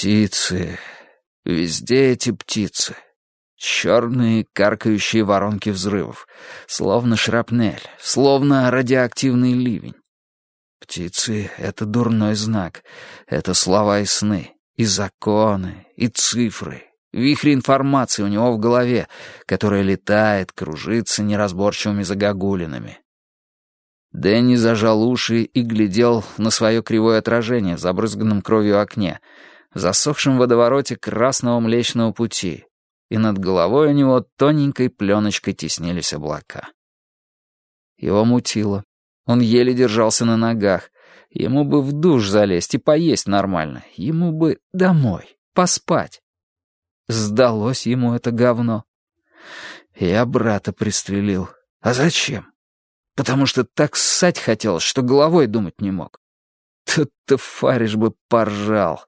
Птицы. Везде эти птицы. Черные каркающие воронки взрывов, словно шрапнель, словно радиоактивный ливень. Птицы — это дурной знак, это слова и сны, и законы, и цифры, вихри информации у него в голове, которая летает, кружится неразборчивыми загогулинами. Дэнни зажал уши и глядел на свое кривое отражение в забрызганном кровью окне, в засохшем водовороте красного млечного пути, и над головой у него тоненькой пленочкой теснились облака. Его мутило. Он еле держался на ногах. Ему бы в душ залезть и поесть нормально. Ему бы домой, поспать. Сдалось ему это говно. Я брата пристрелил. А зачем? Потому что так ссать хотелось, что головой думать не мог. Тут-то Фариш бы поржал.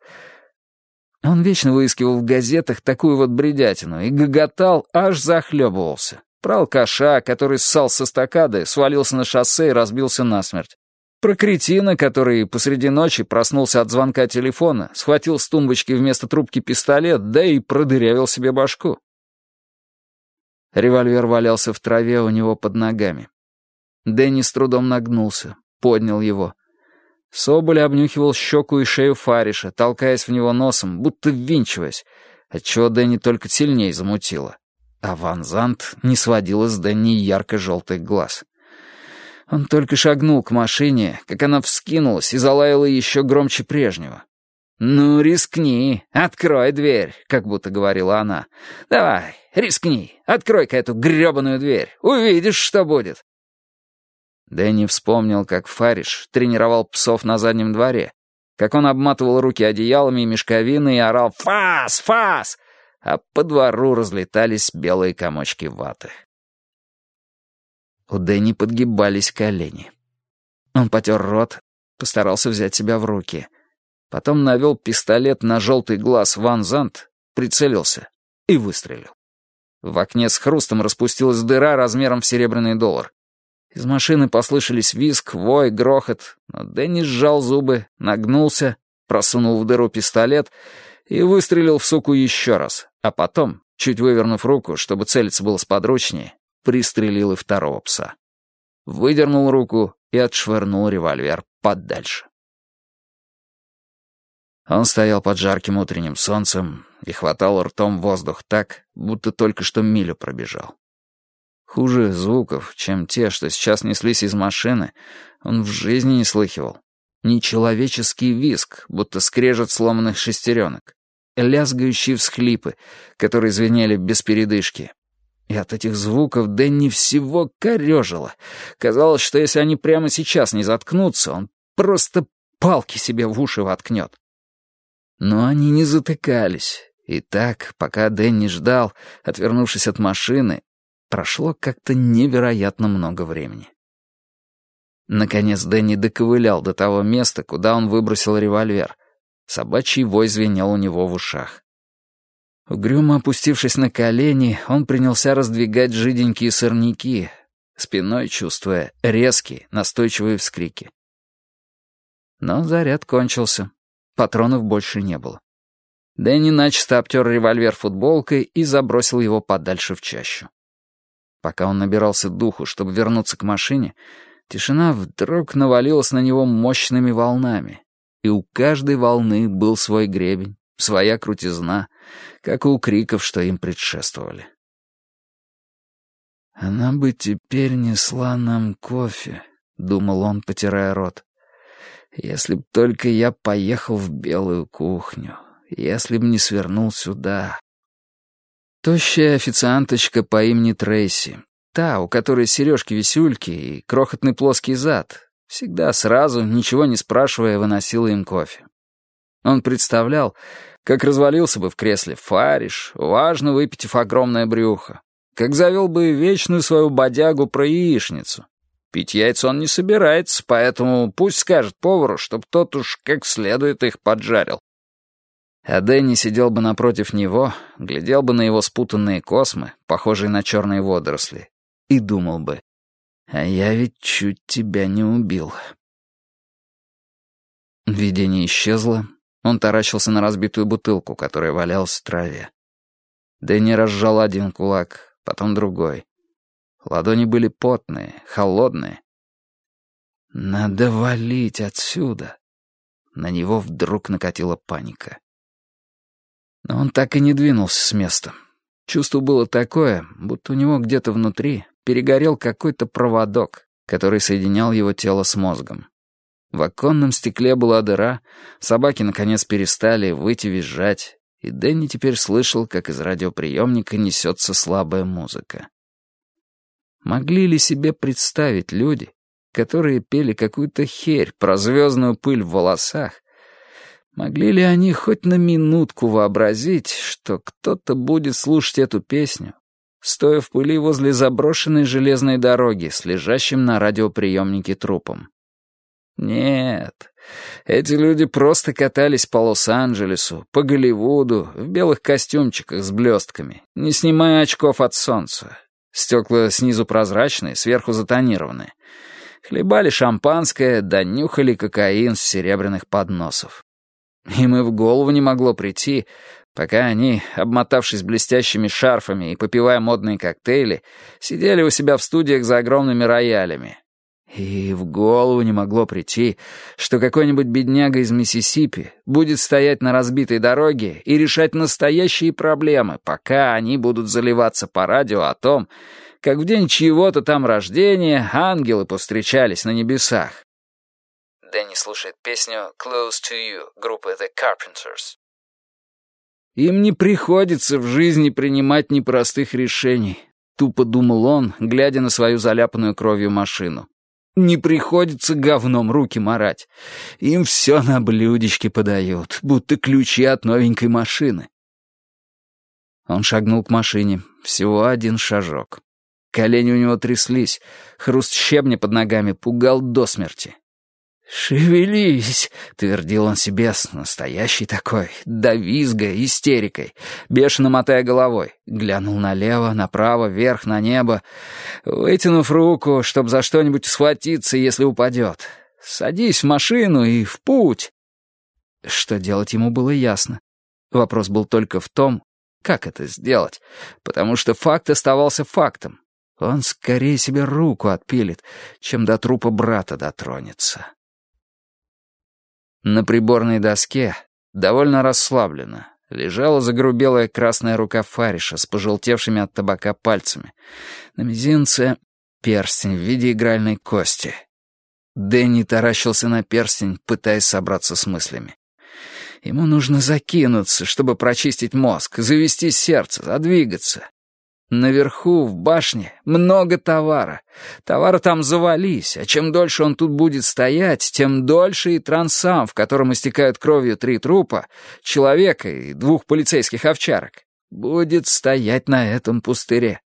Он вечно выискивал в газетах такую вот бредятину и гоготал, аж захлебывался. Про алкаша, который ссал со стакады, свалился на шоссе и разбился насмерть. Про кретина, который посреди ночи проснулся от звонка телефона, схватил с тумбочки вместо трубки пистолет, да и продырявил себе башку. Револьвер валялся в траве у него под ногами. Дэнни с трудом нагнулся, поднял его. Соболь обнюхивал щеку и шею Фариша, толкаясь в него носом, будто ввинчиваясь, отчего Дэнни только сильнее замутило. А Ван Зант не сводила с Дэнни ярко-желтых глаз. Он только шагнул к машине, как она вскинулась и залаяла еще громче прежнего. «Ну, рискни, открой дверь», — как будто говорила она. «Давай, рискни, открой-ка эту гребаную дверь, увидишь, что будет». Дэнни вспомнил, как Фариш тренировал псов на заднем дворе, как он обматывал руки одеялами и мешковиной и орал «Фас! Фас!», а по двору разлетались белые комочки ваты. У Дэнни подгибались колени. Он потер рот, постарался взять себя в руки. Потом навел пистолет на желтый глаз Ван Зант, прицелился и выстрелил. В окне с хрустом распустилась дыра размером в серебряный доллар. Из машины послышались визг, вой, грохот, но Дэнни сжал зубы, нагнулся, просунул в дыру пистолет и выстрелил в суку еще раз, а потом, чуть вывернув руку, чтобы целиться было сподручнее, пристрелил и второго пса. Выдернул руку и отшвырнул револьвер подальше. Он стоял под жарким утренним солнцем и хватал ртом воздух так, будто только что милю пробежал. Хуже звуков, чем те, что сейчас неслись из машины, он в жизни не слыхивал. Нечеловеческий визг, будто скрежет сломанных шестеренок. Лязгающие всхлипы, которые звенели без передышки. И от этих звуков Дэнни всего корежило. Казалось, что если они прямо сейчас не заткнутся, он просто палки себе в уши воткнет. Но они не затыкались. И так, пока Дэнни ждал, отвернувшись от машины, Прошло как-то невероятно много времени. Наконец Дэнни доковылял до того места, куда он выбросил револьвер. Собачий вой звенел у него в ушах. Угрюмо опустившись на колени, он принялся раздвигать жиденькие сорняки, спиной чувствуя резкие, настойчивые вскрики. Но заряд кончился. Патронов больше не было. Дэнни начисто обтер револьвер футболкой и забросил его подальше в чащу. Пока он набирался духу, чтобы вернуться к машине, тишина вдруг навалилась на него мощными волнами. И у каждой волны был свой гребень, своя крутизна, как и у криков, что им предшествовали. «Она бы теперь несла нам кофе», — думал он, потирая рот. «Если б только я поехал в белую кухню, если б не свернул сюда, Тощая официанточка по имени Трейси. Та, у которой сережки-висюльки и крохотный плоский зад. Всегда сразу, ничего не спрашивая, выносила им кофе. Он представлял, как развалился бы в кресле Фариш, важно выпитив огромное брюхо. Как завел бы вечную свою бодягу про яичницу. Пить яйца он не собирается, поэтому пусть скажет повару, чтоб тот уж как следует их поджарил. А Дэнни сидел бы напротив него, глядел бы на его спутанные космы, похожие на черные водоросли, и думал бы, «А я ведь чуть тебя не убил». Видение исчезло, Он таращился на разбитую бутылку, которая валялась в траве. Дэнни разжал один кулак, потом другой. Ладони были потные, холодные. «Надо валить отсюда!» На него вдруг накатила паника. Но он так и не двинулся с места. Чувство было такое, будто у него где-то внутри перегорел какой-то проводок, который соединял его тело с мозгом. В оконном стекле была дыра, собаки наконец перестали выйти визжать, и Дэнни теперь слышал, как из радиоприемника несется слабая музыка. Могли ли себе представить люди, которые пели какую-то херь про звездную пыль в волосах, могли ли они хоть на минутку вообразить, что кто-то будет слушать эту песню, стоя в пыли возле заброшенной железной дороги с лежащим на радиоприемнике трупом? Нет, эти люди просто катались по Лос-Анджелесу, по Голливуду, в белых костюмчиках с блестками, не снимая очков от солнца. Стекла снизу прозрачные, сверху затонированные. Хлебали шампанское, да нюхали кокаин с серебряных подносов. Им и в голову не могло прийти, пока они, обмотавшись блестящими шарфами и попивая модные коктейли, сидели у себя в студиях за огромными роялями, и в голову не могло прийти, что какой-нибудь бедняга из Миссисипи будет стоять на разбитой дороге и решать настоящие проблемы, пока они будут заливаться по радио о том, как в день чьего-то там рождения ангелы повстречались на небесах. Дэнни слушает песню «Close to You» группы The Carpenters. Им не приходится в жизни принимать непростых решений, тупо думал он, глядя на свою заляпанную кровью машину. Не приходится говном руки марать. Им все на блюдечке подают, будто ключи от новенькой машины. Он шагнул к машине. Всего один шажок. Колени у него тряслись. Хруст щебня под ногами пугал до смерти. «Шевелись!» — твердил он себе с настоящей такой, визга, истерикой, бешено мотая головой. Глянул налево, направо, вверх, на небо, вытянув руку, чтобы за что-нибудь схватиться, если упадет. «Садись в машину и в путь!» Что делать ему было ясно. Вопрос был только в том, как это сделать, потому что факт оставался фактом. Он скорее себе руку отпилит, чем до трупа брата дотронется. На приборной доске, довольно расслабленно, лежала загрубелая красная рука Фариша с пожелтевшими от табака пальцами. На мизинце перстень в виде игральной кости. Дэнни таращился на перстень, пытаясь собраться с мыслями. Ему нужно закинуться, чтобы прочистить мозг, завести сердце, задвигаться. Наверху, в башне, много товара. Товары там завались, а чем дольше он тут будет стоять, тем дольше и трансам, в котором истекают кровью три трупа, человека и двух полицейских овчарок, будет стоять на этом пустыре.